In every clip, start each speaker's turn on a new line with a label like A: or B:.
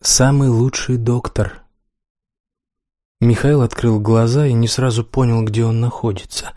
A: Самый лучший доктор. Михаил открыл глаза и не сразу понял, где он находится,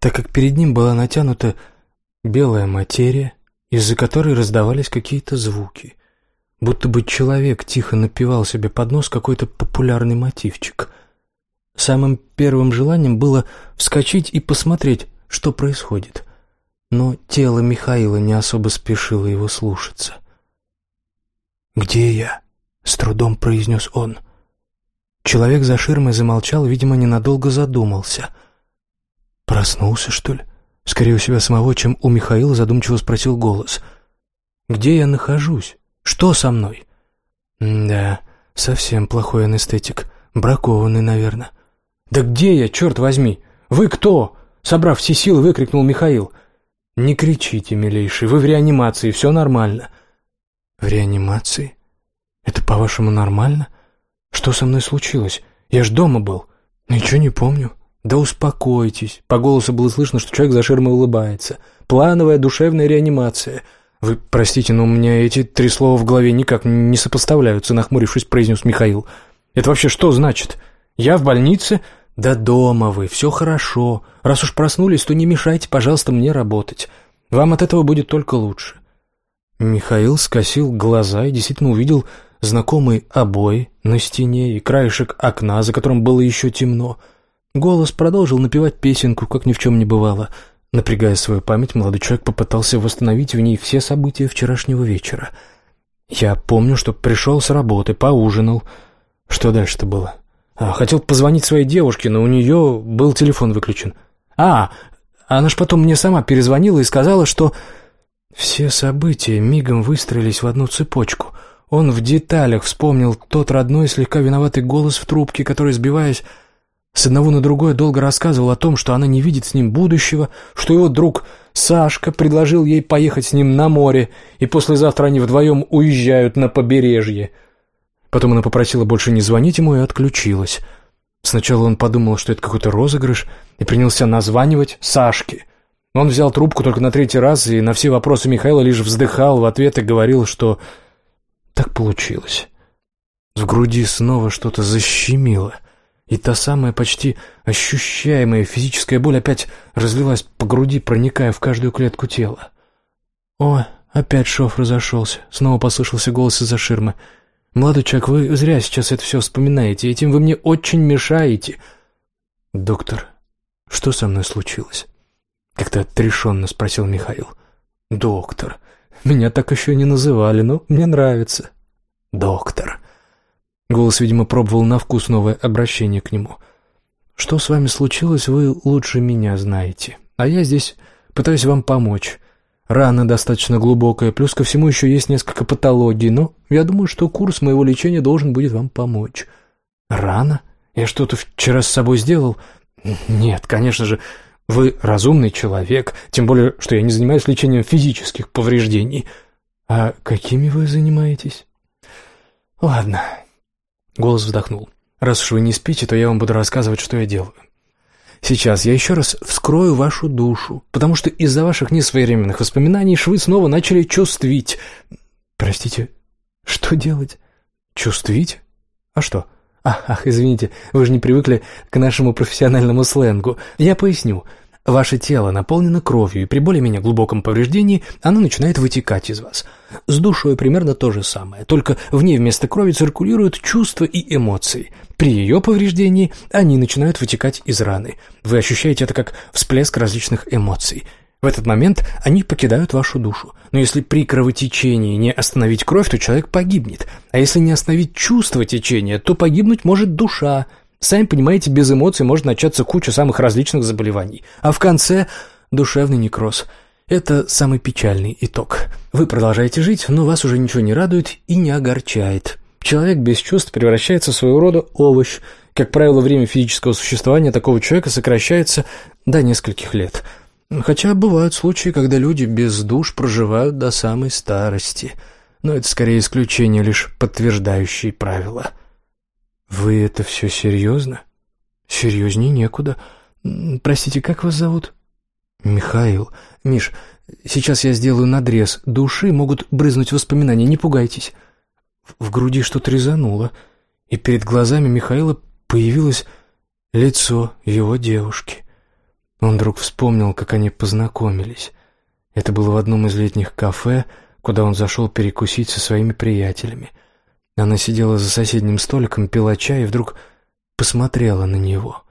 A: так как перед ним была натянута белая материя, из-за которой раздавались какие-то звуки, будто бы человек тихо напевал себе под нос какой-то популярный мотивчик. Самым первым желанием было вскочить и посмотреть, что происходит, но тело Михаила не особо спешило его слушаться. «Где я?» — с трудом произнес он. Человек за ширмой замолчал, видимо, ненадолго задумался. «Проснулся, что ли?» Скорее у себя самого, чем у Михаила, задумчиво спросил голос. «Где я нахожусь? Что со мной?» «Да, совсем плохой анестетик. Бракованный, наверное». «Да где я, черт возьми? Вы кто?» Собрав все силы, выкрикнул Михаил. «Не кричите, милейший, вы в реанимации, все нормально». «В реанимации?» «Это, по-вашему, нормально? Что со мной случилось? Я ж дома был. Ничего не помню». «Да успокойтесь». По голосу было слышно, что человек за ширмой улыбается. «Плановая душевная реанимация». «Вы простите, но у меня эти три слова в голове никак не сопоставляются», нахмурившись, произнес Михаил. «Это вообще что значит? Я в больнице?» «Да дома вы, все хорошо. Раз уж проснулись, то не мешайте, пожалуйста, мне работать. Вам от этого будет только лучше». Михаил скосил глаза и действительно увидел знакомые обои на стене и краешек окна, за которым было еще темно. Голос продолжил напевать песенку, как ни в чем не бывало. Напрягая свою память, молодой человек попытался восстановить в ней все события вчерашнего вечера. Я помню, что пришел с работы, поужинал. Что дальше-то было? А, хотел позвонить своей девушке, но у нее был телефон выключен. А, она ж потом мне сама перезвонила и сказала, что... Все события мигом выстроились в одну цепочку. Он в деталях вспомнил тот родной, слегка виноватый голос в трубке, который, сбиваясь с одного на другое, долго рассказывал о том, что она не видит с ним будущего, что его друг Сашка предложил ей поехать с ним на море, и послезавтра они вдвоем уезжают на побережье. Потом она попросила больше не звонить ему и отключилась. Сначала он подумал, что это какой-то розыгрыш, и принялся названивать Сашке. Он взял трубку только на третий раз и на все вопросы Михаила лишь вздыхал в ответ и говорил, что так получилось. В груди снова что-то защемило, и та самая почти ощущаемая физическая боль опять разлилась по груди, проникая в каждую клетку тела. «О, опять шов разошелся», — снова послышался голос из-за ширмы. «Молодой человек, вы зря сейчас это все вспоминаете, этим вы мне очень мешаете». «Доктор, что со мной случилось?» Как-то отрешенно спросил Михаил. «Доктор. Меня так еще не называли, но мне нравится». «Доктор». Голос, видимо, пробовал на вкус новое обращение к нему. «Что с вами случилось, вы лучше меня знаете. А я здесь пытаюсь вам помочь. Рана достаточно глубокая, плюс ко всему еще есть несколько патологий, но я думаю, что курс моего лечения должен будет вам помочь». «Рана? Я что-то вчера с собой сделал?» «Нет, конечно же, вы разумный человек, тем более, что я не занимаюсь лечением физических повреждений. А какими вы занимаетесь? Ладно. Голос вздохнул. Раз уж вы не спите, то я вам буду рассказывать, что я делаю. Сейчас я еще раз вскрою вашу душу, потому что из-за ваших несвоевременных воспоминаний швы снова начали чувствить. Простите, что делать? Чувствить? А что? Ах, ах, извините, вы же не привыкли к нашему профессиональному сленгу. Я поясню. Ваше тело наполнено кровью, и при более-менее глубоком повреждении оно начинает вытекать из вас. С душой примерно то же самое, только в ней вместо крови циркулируют чувства и эмоции. При ее повреждении они начинают вытекать из раны. Вы ощущаете это как всплеск различных эмоций. В этот момент они покидают вашу душу. Но если при кровотечении не остановить кровь, то человек погибнет. А если не остановить чувство течения, то погибнуть может душа – Сами понимаете, без эмоций может начаться куча самых различных заболеваний. А в конце – душевный некроз. Это самый печальный итог. Вы продолжаете жить, но вас уже ничего не радует и не огорчает. Человек без чувств превращается в своего рода овощ. Как правило, время физического существования такого человека сокращается до нескольких лет. Хотя бывают случаи, когда люди без душ проживают до самой старости. Но это скорее исключение, лишь подтверждающие правила – «Вы это все серьезно?» «Серьезней некуда. Простите, как вас зовут?» «Михаил. Миш, сейчас я сделаю надрез. Души могут брызнуть воспоминания, не пугайтесь». в груди что-то резануло, и перед глазами Михаила появилось лицо его девушки. Он вдруг вспомнил, как они познакомились. Это было в одном из летних кафе, куда он зашел перекусить со своими приятелями. Она сидела за соседним столиком, пила чай и вдруг посмотрела на него.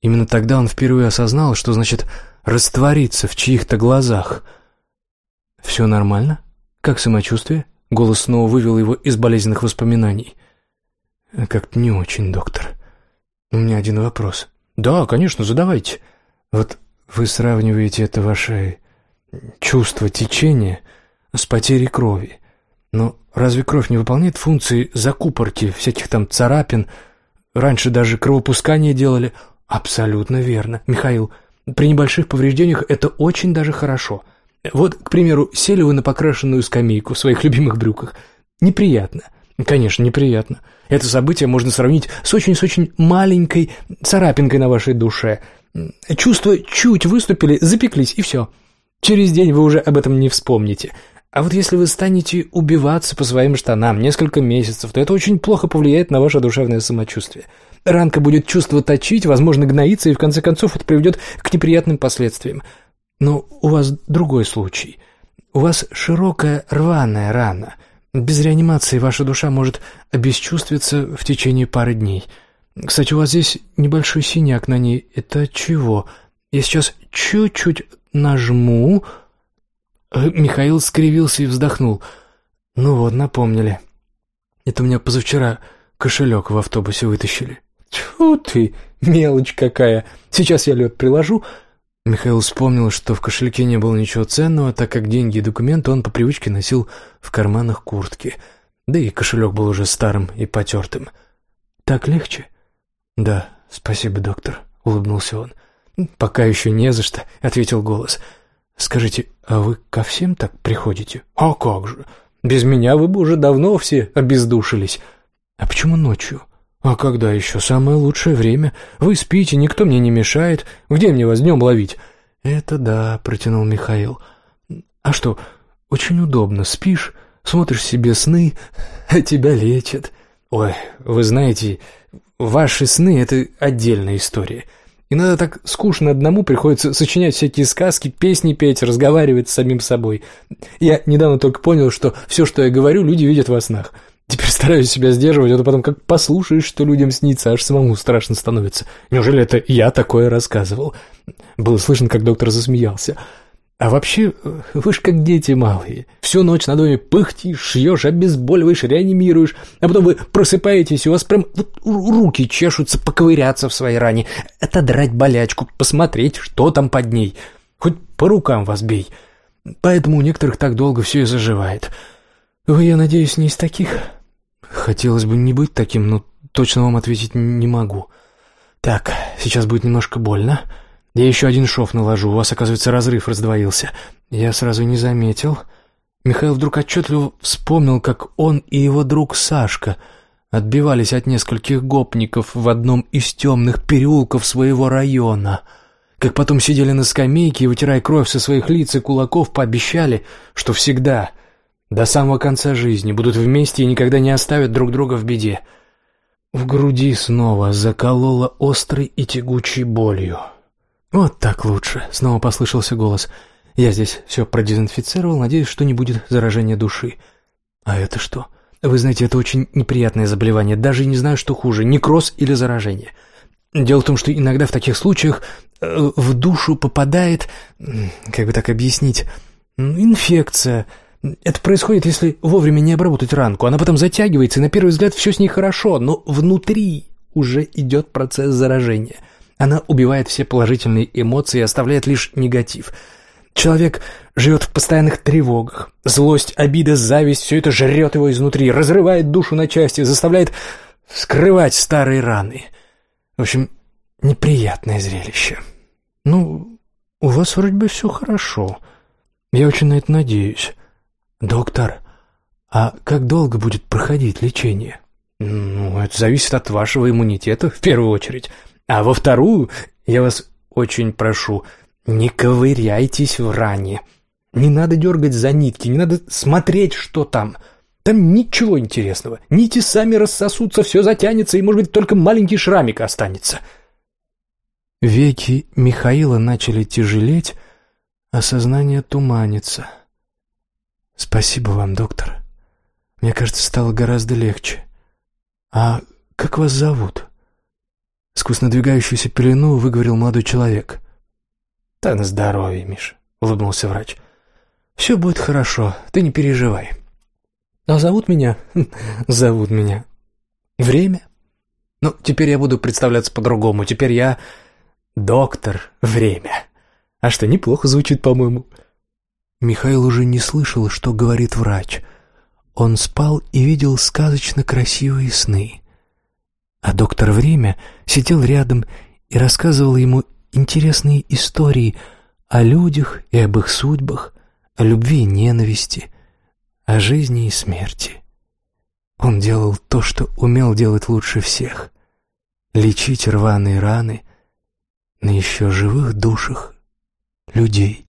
A: Именно тогда он впервые осознал, что значит раствориться в чьих-то глазах. «Все нормально? Как самочувствие?» Голос снова вывел его из болезненных воспоминаний. «Как-то не очень, доктор. У меня один вопрос». «Да, конечно, задавайте». «Вот вы сравниваете это ваше чувство течения с потерей крови. Но разве кровь не выполняет функции закупорки всяких там царапин? Раньше даже кровопускание делали. Абсолютно верно. Михаил, при небольших повреждениях это очень даже хорошо. Вот, к примеру, сели вы на покрашенную скамейку в своих любимых брюках. Неприятно. Конечно, неприятно. Это событие можно сравнить с очень-с очень маленькой царапинкой на вашей душе. Чувства чуть выступили, запеклись, и все. Через день вы уже об этом не вспомните. А вот если вы станете убиваться по своим штанам несколько месяцев, то это очень плохо повлияет на ваше душевное самочувствие. Ранка будет чувство точить, возможно, гноиться, и в конце концов это приведет к неприятным последствиям. Но у вас другой случай. У вас широкая рваная рана. Без реанимации ваша душа может обесчувствиться в течение пары дней. Кстати, у вас здесь небольшой синяк на ней. Это чего? Я сейчас чуть-чуть нажму... Э, Михаил скривился и вздохнул. «Ну вот, напомнили. Это у меня позавчера кошелек в автобусе вытащили». «Тьфу ты, мелочь какая! Сейчас я лед приложу». Михаил вспомнил, что в кошельке не было ничего ценного, так как деньги и документы он по привычке носил в карманах куртки. Да и кошелек был уже старым и потертым. «Так легче?» «Да, спасибо, доктор», — улыбнулся он. «Пока еще не за что», — ответил голос. «Скажите, а вы ко всем так приходите?» «А как же! Без меня вы бы уже давно все обездушились». «А почему ночью?» «А когда еще? Самое лучшее время. Вы спите, никто мне не мешает. Где мне вас днем ловить?» «Это да», — протянул Михаил. «А что, очень удобно. Спишь, смотришь себе сны, а тебя лечат». «Ой, вы знаете, ваши сны — это отдельная история». Иногда так скучно одному приходится сочинять всякие сказки, песни петь, разговаривать с самим собой. Я недавно только понял, что все, что я говорю, люди видят во снах. Теперь стараюсь себя сдерживать, а то потом как послушаешь, что людям снится, аж самому страшно становится. Неужели это я такое рассказывал? Было слышно, как доктор засмеялся. А вообще, вы ж как дети малые. Всю ночь на доме пыхтишь, шьешь, обезболиваешь, реанимируешь, а потом вы просыпаетесь, и у вас прям вот руки чешутся поковыряться в своей ране, отодрать болячку, посмотреть, что там под ней. Хоть по рукам вас бей. Поэтому у некоторых так долго все и заживает. Вы, я надеюсь, не из таких? Хотелось бы не быть таким, но точно вам ответить не могу. Так, сейчас будет немножко больно. Я еще один шов наложу, у вас, оказывается, разрыв раздвоился. Я сразу не заметил. Михаил вдруг отчетливо вспомнил, как он и его друг Сашка отбивались от нескольких гопников в одном из темных переулков своего района. Как потом сидели на скамейке и, вытирая кровь со своих лиц и кулаков, пообещали, что всегда, до самого конца жизни, будут вместе и никогда не оставят друг друга в беде. В груди снова закололо острой и тягучей болью. «Вот так лучше», — снова послышался голос. «Я здесь все продезинфицировал, надеюсь, что не будет заражения души». «А это что?» «Вы знаете, это очень неприятное заболевание. Даже не знаю, что хуже, некроз или заражение. Дело в том, что иногда в таких случаях э, в душу попадает, как бы так объяснить, инфекция. Это происходит, если вовремя не обработать ранку. Она потом затягивается, и на первый взгляд все с ней хорошо, но внутри уже идет процесс заражения». Она убивает все положительные эмоции и оставляет лишь негатив. Человек живет в постоянных тревогах. Злость, обида, зависть — все это жрет его изнутри, разрывает душу на части, заставляет скрывать старые раны. В общем, неприятное зрелище. Ну, у вас вроде бы все хорошо. Я очень на это надеюсь. Доктор, а как долго будет проходить лечение? Ну, это зависит от вашего иммунитета, в первую очередь. А во вторую, я вас очень прошу, не ковыряйтесь в ране. Не надо дергать за нитки, не надо смотреть, что там. Там ничего интересного. Нити сами рассосутся, все затянется, и, может быть, только маленький шрамик останется. Веки Михаила начали тяжелеть, а сознание туманится. Спасибо вам, доктор. Мне кажется, стало гораздо легче. А как вас зовут? Сквозь надвигающуюся пелену выговорил молодой человек. «Да на здоровье, Миша», — улыбнулся врач. «Все будет хорошо, ты не переживай». А зовут меня? Зовут меня. Время? Ну, теперь я буду представляться по-другому. Теперь я доктор Время. А что, неплохо звучит, по-моему. Михаил уже не слышал, что говорит врач. Он спал и видел сказочно красивые сны. А доктор Время сидел рядом и рассказывал ему интересные истории о людях и об их судьбах, о любви и ненависти, о жизни и смерти. Он делал то, что умел делать лучше всех — лечить рваные раны на еще живых душах людей.